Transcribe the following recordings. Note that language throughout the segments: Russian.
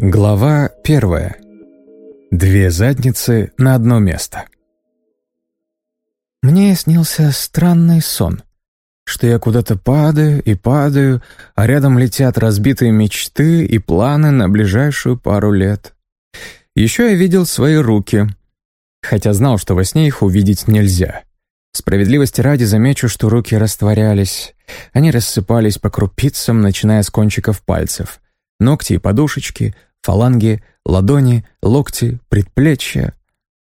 Глава первая. Две задницы на одно место. Мне снился странный сон, что я куда-то падаю и падаю, а рядом летят разбитые мечты и планы на ближайшую пару лет. Еще я видел свои руки, хотя знал, что во сне их увидеть нельзя. Справедливости ради замечу, что руки растворялись. Они рассыпались по крупицам, начиная с кончиков пальцев. Ногти и подушечки — фаланги, ладони, локти, предплечья.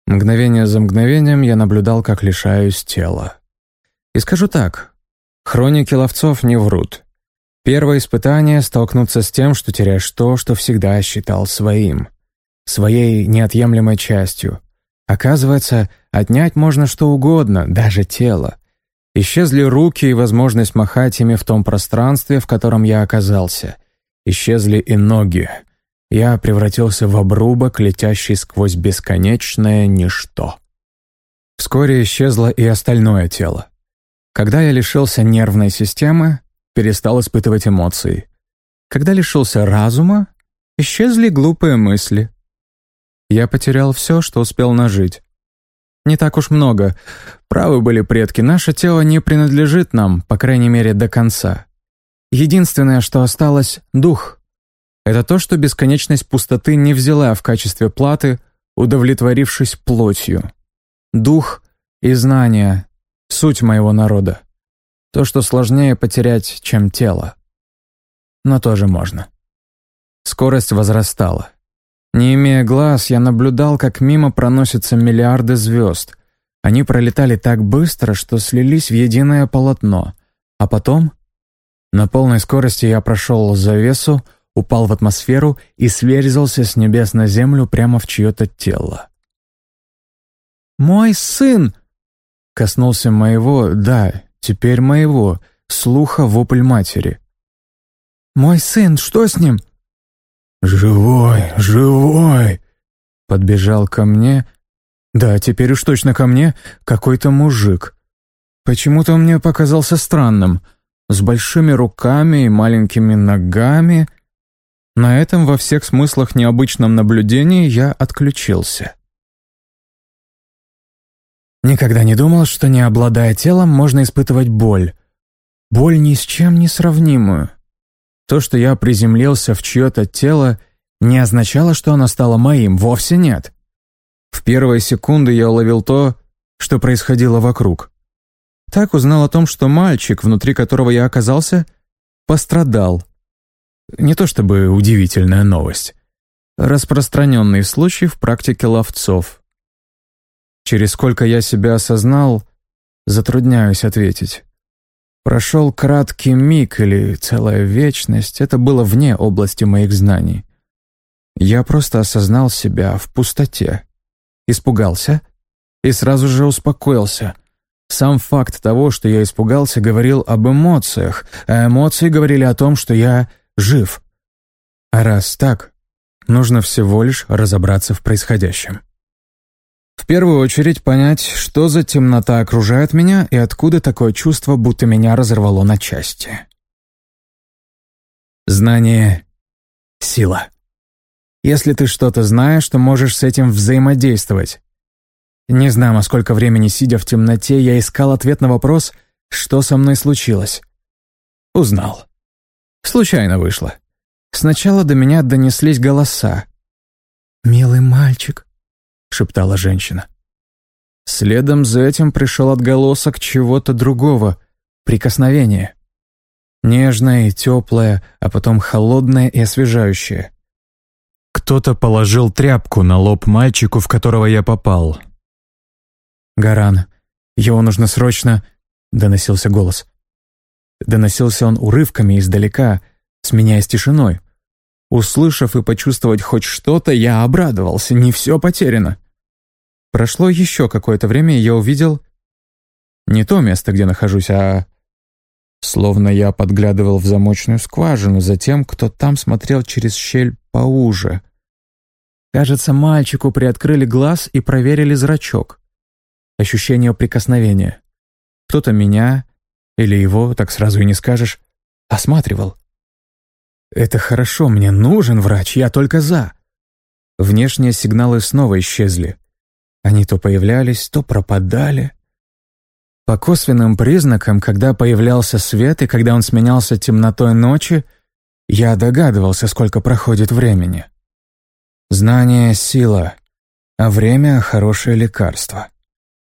Мгновение за мгновением я наблюдал, как лишаюсь тела. И скажу так, хроники ловцов не врут. Первое испытание — столкнуться с тем, что теряешь то, что всегда считал своим. Своей неотъемлемой частью. Оказывается, отнять можно что угодно, даже тело. Исчезли руки и возможность махать ими в том пространстве, в котором я оказался. Исчезли и ноги — я превратился в обрубок, летящий сквозь бесконечное ничто. Вскоре исчезло и остальное тело. Когда я лишился нервной системы, перестал испытывать эмоции. Когда лишился разума, исчезли глупые мысли. Я потерял все, что успел нажить. Не так уж много. Правы были предки, наше тело не принадлежит нам, по крайней мере, до конца. Единственное, что осталось — дух — это то, что бесконечность пустоты не взяла в качестве платы, удовлетворившись плотью. Дух и знания — суть моего народа. То, что сложнее потерять, чем тело. Но тоже можно. Скорость возрастала. Не имея глаз, я наблюдал, как мимо проносятся миллиарды звезд. Они пролетали так быстро, что слились в единое полотно. А потом, на полной скорости я прошел завесу, упал в атмосферу и сверзился с небес на землю прямо в чье-то тело. «Мой сын!» Коснулся моего, да, теперь моего, слуха вопль матери. «Мой сын, что с ним?» «Живой, живой!» Подбежал ко мне. Да, теперь уж точно ко мне какой-то мужик. Почему-то он мне показался странным. С большими руками и маленькими ногами — на этом во всех смыслах необычном наблюдении я отключился. Никогда не думал, что не обладая телом, можно испытывать боль. Боль ни с чем не сравнимую. То, что я приземлился в чье-то тело, не означало, что оно стало моим, вовсе нет. В первые секунды я уловил то, что происходило вокруг. Так узнал о том, что мальчик, внутри которого я оказался, пострадал — не то чтобы удивительная новость. Распространенный случай в практике ловцов. Через сколько я себя осознал, затрудняюсь ответить. Прошел краткий миг или целая вечность, это было вне области моих знаний. Я просто осознал себя в пустоте. Испугался и сразу же успокоился. Сам факт того, что я испугался, говорил об эмоциях, а эмоции говорили о том, что я жив. А раз так, нужно всего лишь разобраться в происходящем. В первую очередь понять, что за темнота окружает меня и откуда такое чувство, будто меня разорвало на части. Знание — сила. Если ты что-то знаешь, то можешь с этим взаимодействовать. Не знаю, сколько времени, сидя в темноте, я искал ответ на вопрос, что со мной случилось. Узнал. Случайно вышло. Сначала до меня донеслись голоса. «Милый мальчик», — шептала женщина. Следом за этим пришел отголосок чего-то другого, прикосновение. Нежное и теплое, а потом холодное и освежающее. Кто-то положил тряпку на лоб мальчику, в которого я попал. «Гаран, его нужно срочно...» — доносился голос. Доносился он урывками издалека, сменяясь тишиной. Услышав и почувствовать хоть что-то, я обрадовался, не все потеряно. Прошло еще какое-то время, и я увидел не то место, где нахожусь, а словно я подглядывал в замочную скважину за тем, кто там смотрел через щель поуже. Кажется, мальчику приоткрыли глаз и проверили зрачок. Ощущение прикосновения. Кто-то меня, или его, так сразу и не скажешь, осматривал. Это хорошо, мне нужен врач, я только за. Внешние сигналы снова исчезли. Они то появлялись, то пропадали. По косвенным признакам, когда появлялся свет и когда он сменялся темнотой ночи, я догадывался, сколько проходит времени. Знание — сила, а время — хорошее лекарство.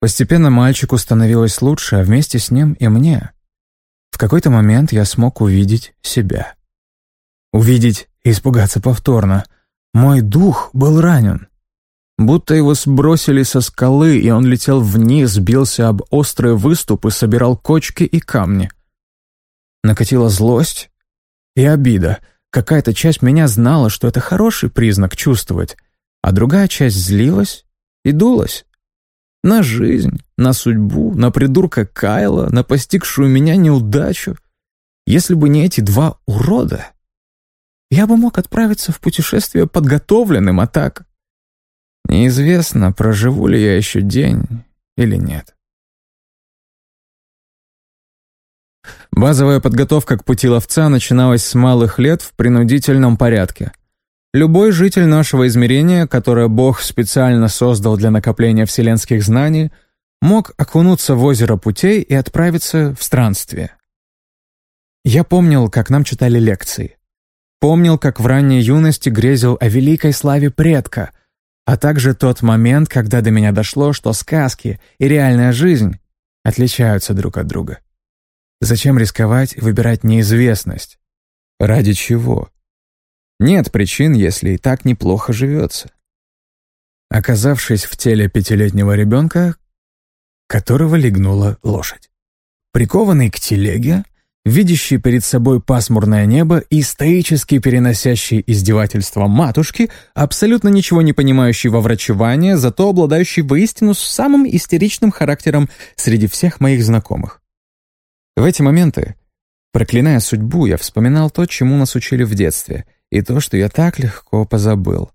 Постепенно мальчику становилось лучше, а вместе с ним и мне. В какой-то момент я смог увидеть себя. Увидеть и испугаться повторно. Мой дух был ранен. Будто его сбросили со скалы, и он летел вниз, бился об острые выступы, собирал кочки и камни. Накатила злость и обида. Какая-то часть меня знала, что это хороший признак чувствовать, а другая часть злилась и дулась. На жизнь, на судьбу, на придурка Кайла, на постигшую меня неудачу. Если бы не эти два урода, я бы мог отправиться в путешествие подготовленным, а так... Неизвестно, проживу ли я еще день или нет. Базовая подготовка к пути ловца начиналась с малых лет в принудительном порядке — Любой житель нашего измерения, которое Бог специально создал для накопления вселенских знаний, мог окунуться в озеро путей и отправиться в странствие. Я помнил, как нам читали лекции. Помнил, как в ранней юности грезил о великой славе предка, а также тот момент, когда до меня дошло, что сказки и реальная жизнь отличаются друг от друга. Зачем рисковать выбирать неизвестность? Ради чего? Нет причин, если и так неплохо живется. Оказавшись в теле пятилетнего ребенка, которого легнула лошадь. Прикованный к телеге, видящий перед собой пасмурное небо и стоически переносящий издевательства матушки, абсолютно ничего не понимающий во врачевании, зато обладающий воистину самым истеричным характером среди всех моих знакомых. В эти моменты, проклиная судьбу, я вспоминал то, чему нас учили в детстве — и то, что я так легко позабыл.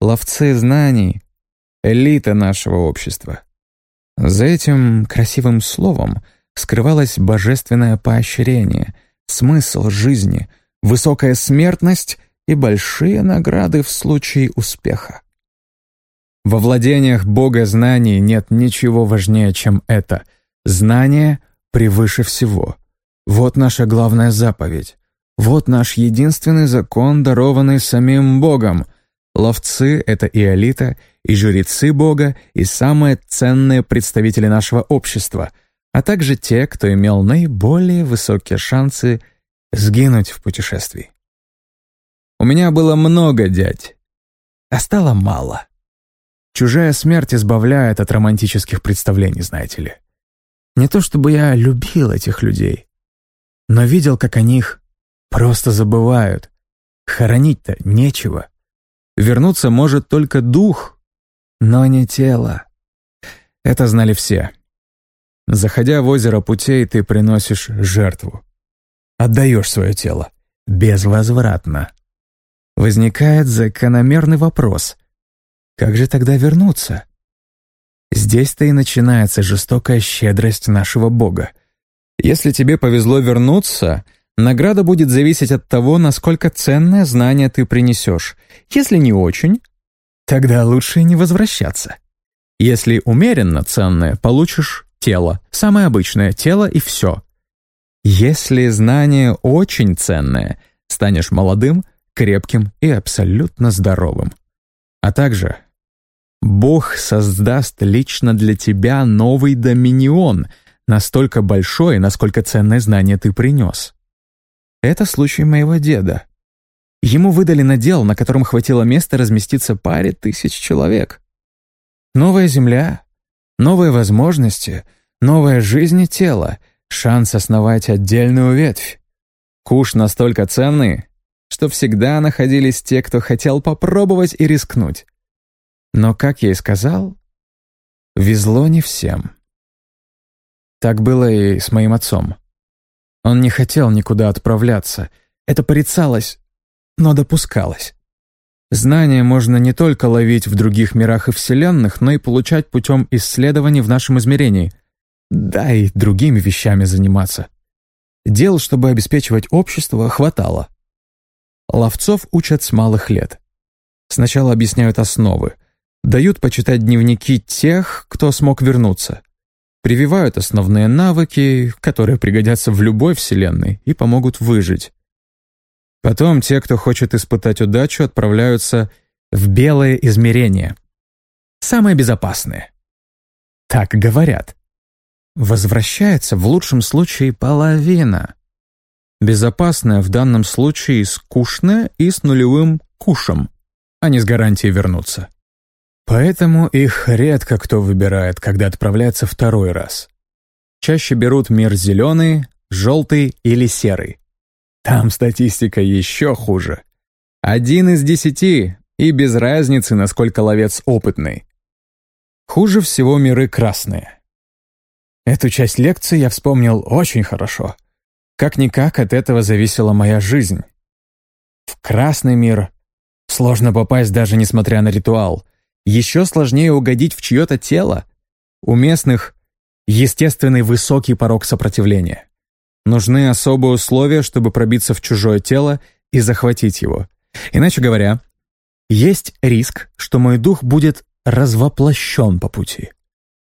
Ловцы знаний — элита нашего общества. За этим красивым словом скрывалось божественное поощрение, смысл жизни, высокая смертность и большие награды в случае успеха. Во владениях Бога знаний нет ничего важнее, чем это. Знание превыше всего. Вот наша главная заповедь. Вот наш единственный закон, дарованный самим Богом. Ловцы — это и элита, и жрецы Бога, и самые ценные представители нашего общества, а также те, кто имел наиболее высокие шансы сгинуть в путешествии. У меня было много дядь, а стало мало. Чужая смерть избавляет от романтических представлений, знаете ли. Не то чтобы я любил этих людей, но видел, как они их Просто забывают. Хоронить-то нечего. Вернуться может только дух, но не тело. Это знали все. Заходя в озеро путей, ты приносишь жертву. Отдаешь свое тело. Безвозвратно. Возникает закономерный вопрос. Как же тогда вернуться? Здесь-то и начинается жестокая щедрость нашего Бога. Если тебе повезло вернуться — Награда будет зависеть от того, насколько ценное знание ты принесешь. Если не очень, тогда лучше не возвращаться. Если умеренно ценное, получишь тело, самое обычное тело и все. Если знание очень ценное, станешь молодым, крепким и абсолютно здоровым. А также Бог создаст лично для тебя новый доминион, настолько большой, насколько ценное знание ты принес. Это случай моего деда. Ему выдали надел, на котором хватило места разместиться паре тысяч человек. Новая земля, новые возможности, новая жизнь и тело, шанс основать отдельную ветвь. Куш настолько ценный, что всегда находились те, кто хотел попробовать и рискнуть. Но, как я и сказал, везло не всем. Так было и с моим отцом. Он не хотел никуда отправляться. Это порицалось, но допускалось. Знания можно не только ловить в других мирах и вселенных, но и получать путем исследований в нашем измерении. Да и другими вещами заниматься. Дел, чтобы обеспечивать общество, хватало. Ловцов учат с малых лет. Сначала объясняют основы, дают почитать дневники тех, кто смог вернуться. Прививают основные навыки, которые пригодятся в любой вселенной и помогут выжить. Потом те, кто хочет испытать удачу, отправляются в белое измерение. Самое безопасное. Так говорят. Возвращается в лучшем случае половина. Безопасное в данном случае скучное и с нулевым кушем, а не с гарантией вернуться. Поэтому их редко кто выбирает, когда отправляется второй раз. Чаще берут мир зеленый, желтый или серый. Там статистика еще хуже. Один из десяти, и без разницы, насколько ловец опытный. Хуже всего миры красные. Эту часть лекции я вспомнил очень хорошо. Как-никак от этого зависела моя жизнь. В красный мир сложно попасть даже несмотря на ритуал. Еще сложнее угодить в чье-то тело. У местных естественный высокий порог сопротивления. Нужны особые условия, чтобы пробиться в чужое тело и захватить его. Иначе говоря, есть риск, что мой дух будет развоплощен по пути.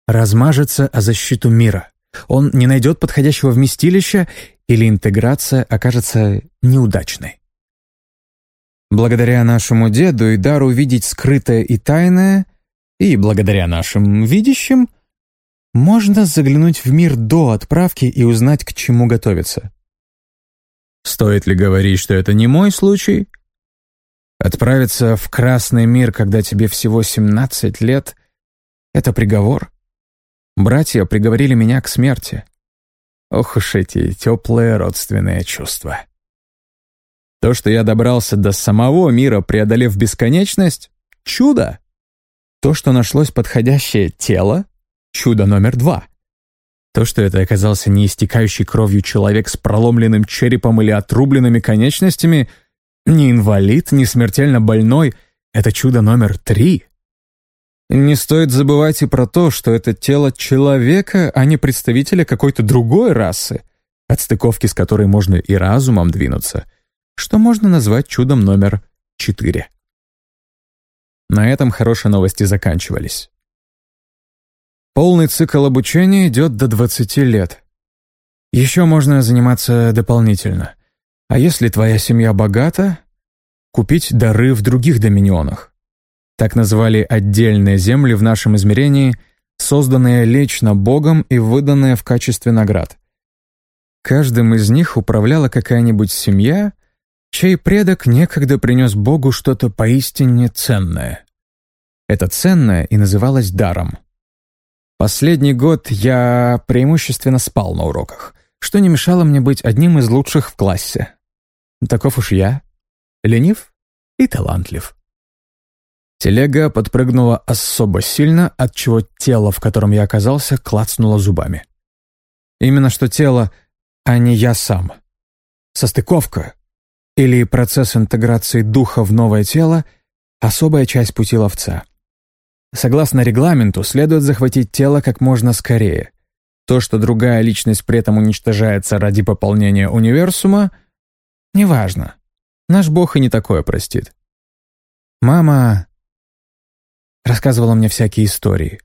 Размажется о защиту мира. Он не найдет подходящего вместилища или интеграция окажется неудачной. Благодаря нашему деду и дару видеть скрытое и тайное, и благодаря нашим видящим, можно заглянуть в мир до отправки и узнать, к чему готовиться. Стоит ли говорить, что это не мой случай? Отправиться в красный мир, когда тебе всего 17 лет — это приговор. Братья приговорили меня к смерти. Ох уж эти теплые родственные чувства. То, что я добрался до самого мира, преодолев бесконечность — чудо. То, что нашлось подходящее тело — чудо номер два. То, что это оказался не истекающий кровью человек с проломленным черепом или отрубленными конечностями, не инвалид, не смертельно больной — это чудо номер три. Не стоит забывать и про то, что это тело человека, а не представителя какой-то другой расы, от стыковки с которой можно и разумом двинуться, что можно назвать чудом номер четыре. На этом хорошие новости заканчивались. Полный цикл обучения идет до 20 лет. Еще можно заниматься дополнительно. А если твоя семья богата, купить дары в других доминионах. Так называли отдельные земли в нашем измерении, созданные лично Богом и выданные в качестве наград. Каждым из них управляла какая-нибудь семья, чей предок некогда принес Богу что-то поистине ценное. Это ценное и называлось даром. Последний год я преимущественно спал на уроках, что не мешало мне быть одним из лучших в классе. Таков уж я, ленив и талантлив. Телега подпрыгнула особо сильно, отчего тело, в котором я оказался, клацнуло зубами. Именно что тело, а не я сам. Состыковка или процесс интеграции духа в новое тело — особая часть пути ловца. Согласно регламенту, следует захватить тело как можно скорее. То, что другая личность при этом уничтожается ради пополнения универсума, неважно. Наш бог и не такое простит. Мама рассказывала мне всякие истории.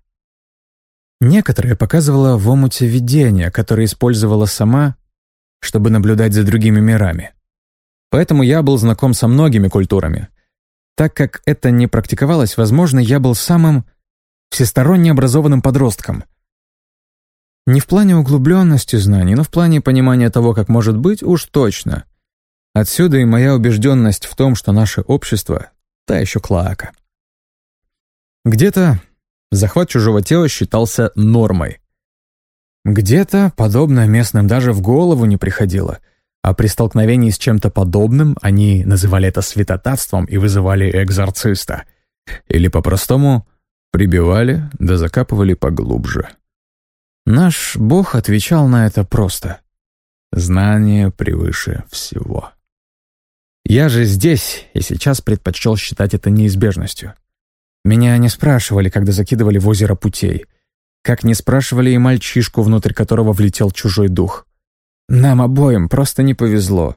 Некоторые показывала в омуте видения, которые использовала сама, чтобы наблюдать за другими мирами. Поэтому я был знаком со многими культурами. Так как это не практиковалось, возможно, я был самым всесторонне образованным подростком. Не в плане углубленности знаний, но в плане понимания того, как может быть, уж точно. Отсюда и моя убежденность в том, что наше общество — та еще клоака. Где-то захват чужого тела считался нормой. Где-то подобное местным даже в голову не приходило, а при столкновении с чем-то подобным они называли это святотатством и вызывали экзорциста. Или по-простому прибивали да закапывали поглубже. Наш Бог отвечал на это просто. Знание превыше всего. Я же здесь и сейчас предпочел считать это неизбежностью. Меня не спрашивали, когда закидывали в озеро путей. Как не спрашивали и мальчишку, внутрь которого влетел чужой дух. Нам обоим просто не повезло.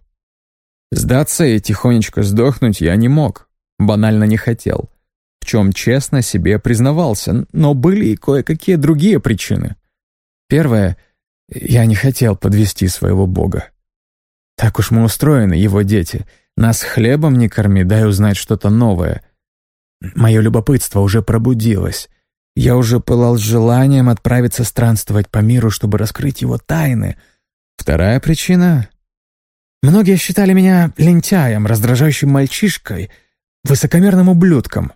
Сдаться и тихонечко сдохнуть я не мог, банально не хотел, в чем честно себе признавался, но были и кое-какие другие причины. Первое — я не хотел подвести своего бога. Так уж мы устроены, его дети. Нас хлебом не корми, дай узнать что-то новое. Мое любопытство уже пробудилось. Я уже пылал желанием отправиться странствовать по миру, чтобы раскрыть его тайны. Вторая причина Многие считали меня лентяем, раздражающим мальчишкой, высокомерным ублюдком.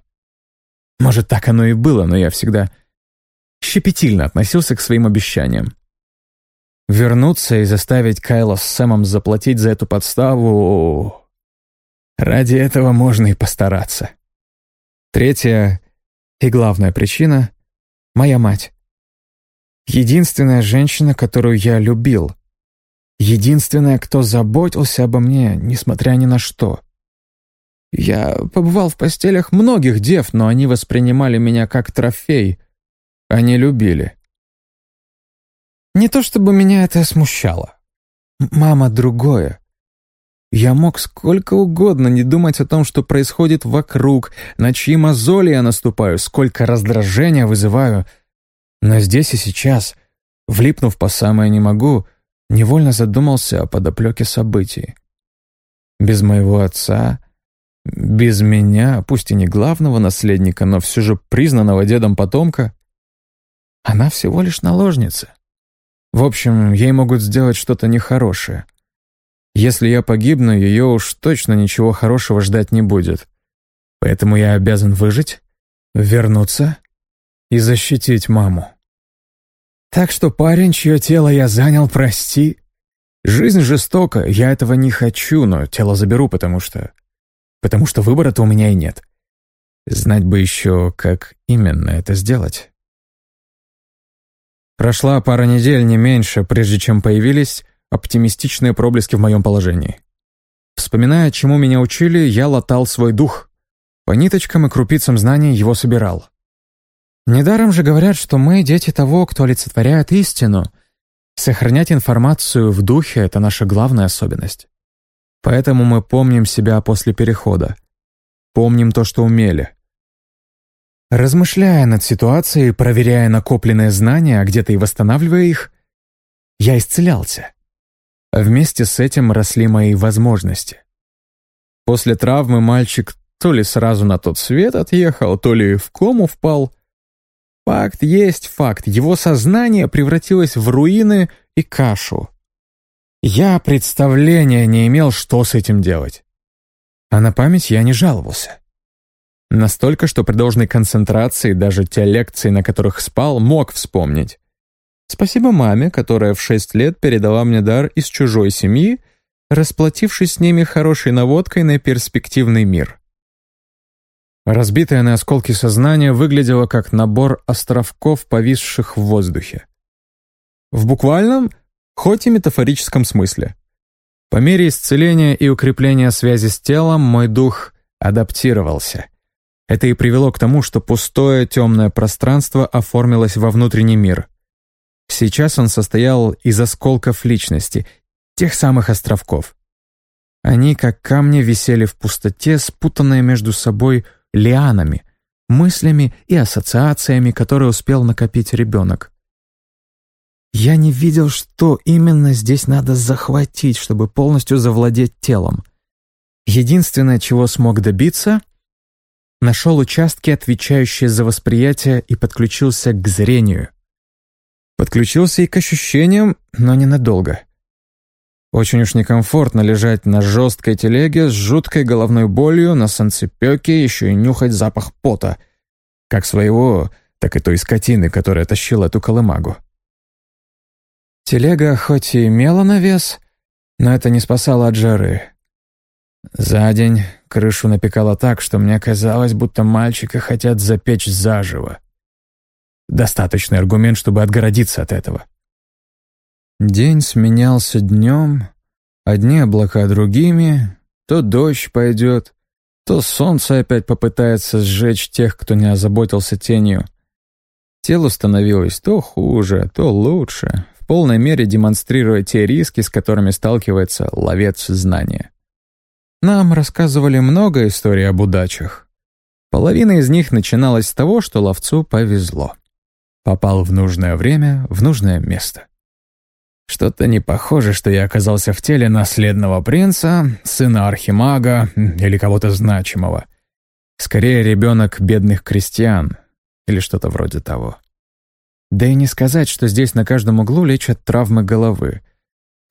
Может, так оно и было, но я всегда щепетильно относился к своим обещаниям. Вернуться и заставить Кайла с Сэмом заплатить за эту подставу... Ради этого можно и постараться. Третья и главная причина — моя мать. Единственная женщина, которую я любил, Единственная, кто заботился обо мне, несмотря ни на что. Я побывал в постелях многих дев, но они воспринимали меня как трофей. Они любили. Не то чтобы меня это смущало. Мама другое. Я мог сколько угодно не думать о том, что происходит вокруг, на чьи мозоли я наступаю, сколько раздражения вызываю. Но здесь и сейчас, влипнув по самое не могу — невольно задумался о подоплеке событий. Без моего отца, без меня, пусть и не главного наследника, но все же признанного дедом потомка, она всего лишь наложница. В общем, ей могут сделать что-то нехорошее. Если я погибну, ее уж точно ничего хорошего ждать не будет. Поэтому я обязан выжить, вернуться и защитить маму. Так что, парень, чье тело я занял, прости. Жизнь жестока, я этого не хочу, но тело заберу, потому что... Потому что выбора-то у меня и нет. Знать бы еще, как именно это сделать. Прошла пара недель, не меньше, прежде чем появились оптимистичные проблески в моем положении. Вспоминая, чему меня учили, я латал свой дух. По ниточкам и крупицам знаний его собирал. Недаром же говорят, что мы дети того, кто олицетворяет истину. Сохранять информацию в духе — это наша главная особенность. Поэтому мы помним себя после перехода. Помним то, что умели. Размышляя над ситуацией, проверяя накопленные знания, а где-то и восстанавливая их, я исцелялся. Вместе с этим росли мои возможности. После травмы мальчик то ли сразу на тот свет отъехал, то ли в кому впал — Факт есть факт. Его сознание превратилось в руины и кашу. Я представления не имел, что с этим делать. А на память я не жаловался. Настолько, что при должной концентрации даже те лекции, на которых спал, мог вспомнить. Спасибо маме, которая в шесть лет передала мне дар из чужой семьи, расплатившись с ними хорошей наводкой на перспективный мир. Разбитое на осколки сознание выглядело как набор островков, повисших в воздухе. В буквальном, хоть и метафорическом смысле. По мере исцеления и укрепления связи с телом мой дух адаптировался. Это и привело к тому, что пустое темное пространство оформилось во внутренний мир. Сейчас он состоял из осколков личности, тех самых островков. Они, как камни, висели в пустоте, спутанные между собой лианами, мыслями и ассоциациями, которые успел накопить ребенок. Я не видел, что именно здесь надо захватить, чтобы полностью завладеть телом. Единственное, чего смог добиться, нашел участки, отвечающие за восприятие, и подключился к зрению. Подключился и к ощущениям, но ненадолго. Очень уж некомфортно лежать на жесткой телеге с жуткой головной болью на санцепёке, еще и нюхать запах пота. Как своего, так и той скотины, которая тащила эту колымагу. Телега хоть и имела навес, но это не спасало от жары. За день крышу напекало так, что мне казалось, будто мальчика хотят запечь заживо. Достаточный аргумент, чтобы отгородиться от этого. День сменялся днем, одни облака другими, то дождь пойдет, то солнце опять попытается сжечь тех, кто не озаботился тенью. Телу становилось то хуже, то лучше, в полной мере демонстрируя те риски, с которыми сталкивается ловец знания. Нам рассказывали много историй об удачах. Половина из них начиналась с того, что ловцу повезло. Попал в нужное время, в нужное место. Что-то не похоже, что я оказался в теле наследного принца, сына архимага или кого-то значимого. Скорее, ребенок бедных крестьян или что-то вроде того. Да и не сказать, что здесь на каждом углу лечат травмы головы.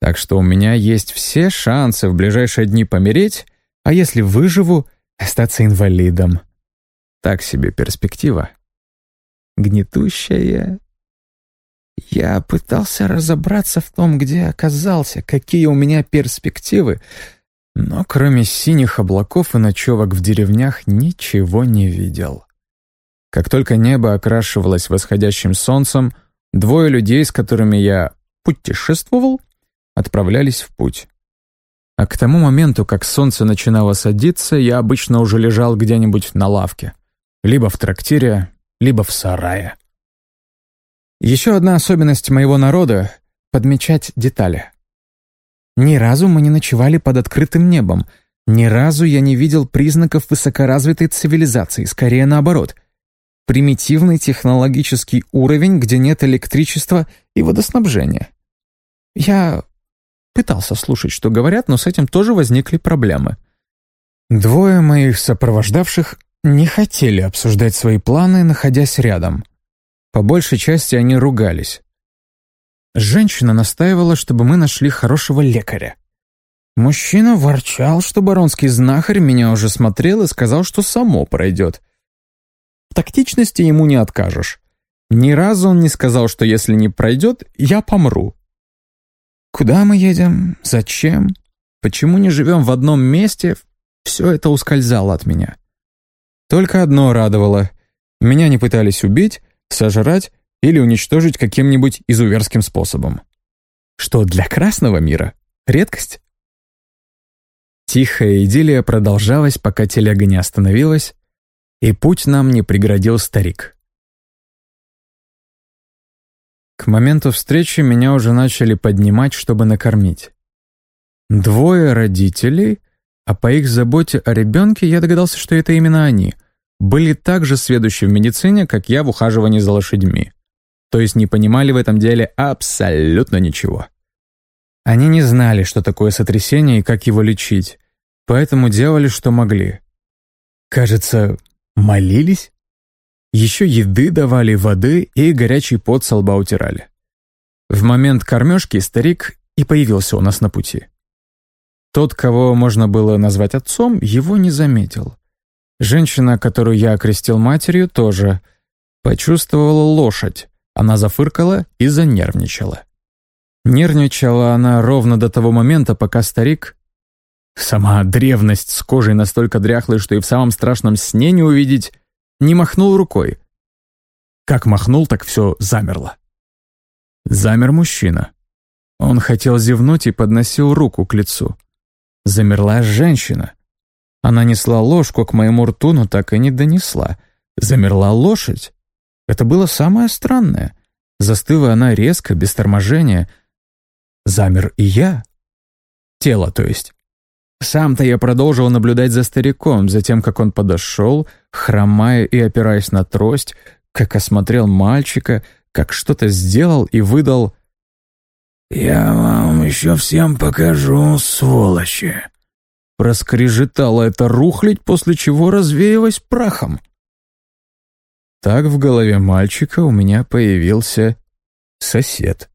Так что у меня есть все шансы в ближайшие дни помереть, а если выживу, остаться инвалидом. Так себе перспектива. Гнетущая. Я пытался разобраться в том, где оказался, какие у меня перспективы, но кроме синих облаков и ночевок в деревнях ничего не видел. Как только небо окрашивалось восходящим солнцем, двое людей, с которыми я путешествовал, отправлялись в путь. А к тому моменту, как солнце начинало садиться, я обычно уже лежал где-нибудь на лавке. Либо в трактире, либо в сарае. Еще одна особенность моего народа — подмечать детали. Ни разу мы не ночевали под открытым небом, ни разу я не видел признаков высокоразвитой цивилизации, скорее наоборот. Примитивный технологический уровень, где нет электричества и водоснабжения. Я Пытался слушать, что говорят, но с этим тоже возникли проблемы. Двое моих сопровождавших не хотели обсуждать свои планы, находясь рядом. По большей части они ругались. Женщина настаивала, чтобы мы нашли хорошего лекаря. Мужчина ворчал, что баронский знахарь меня уже смотрел и сказал, что само пройдет. В тактичности ему не откажешь. Ни разу он не сказал, что если не пройдет, я помру. Куда мы едем? Зачем? Почему не живем в одном месте? Все это ускользало от меня. Только одно радовало. Меня не пытались убить, сожрать или уничтожить каким-нибудь изуверским способом. Что для красного мира — редкость. Тихая идиллия продолжалась, пока телега не остановилась, и путь нам не преградил старик. К моменту встречи меня уже начали поднимать, чтобы накормить. Двое родителей, а по их заботе о ребенке я догадался, что это именно они, были так же сведущи в медицине, как я в ухаживании за лошадьми. То есть не понимали в этом деле абсолютно ничего. Они не знали, что такое сотрясение и как его лечить, поэтому делали, что могли. Кажется, молились? Еще еды давали, воды и горячий пот со лба утирали. В момент кормежки старик и появился у нас на пути. Тот, кого можно было назвать отцом, его не заметил. Женщина, которую я окрестил матерью, тоже почувствовала лошадь. Она зафыркала и занервничала. Нервничала она ровно до того момента, пока старик... Сама древность с кожей настолько дряхлой, что и в самом страшном сне не увидеть, не махнул рукой. Как махнул, так все замерло. Замер мужчина. Он хотел зевнуть и подносил руку к лицу. Замерла женщина. Она несла ложку к моему рту, но так и не донесла. Замерла лошадь. Это было самое странное. Застыла она резко, без торможения. Замер и я. Тело, то есть. Сам-то я продолжил наблюдать за стариком, за тем, как он подошел, хромая и опираясь на трость, как осмотрел мальчика, как что-то сделал и выдал «Я вам еще всем покажу, сволочи!» Проскрежетала это рухлить, после чего развеялась прахом. Так в голове мальчика у меня появился сосед.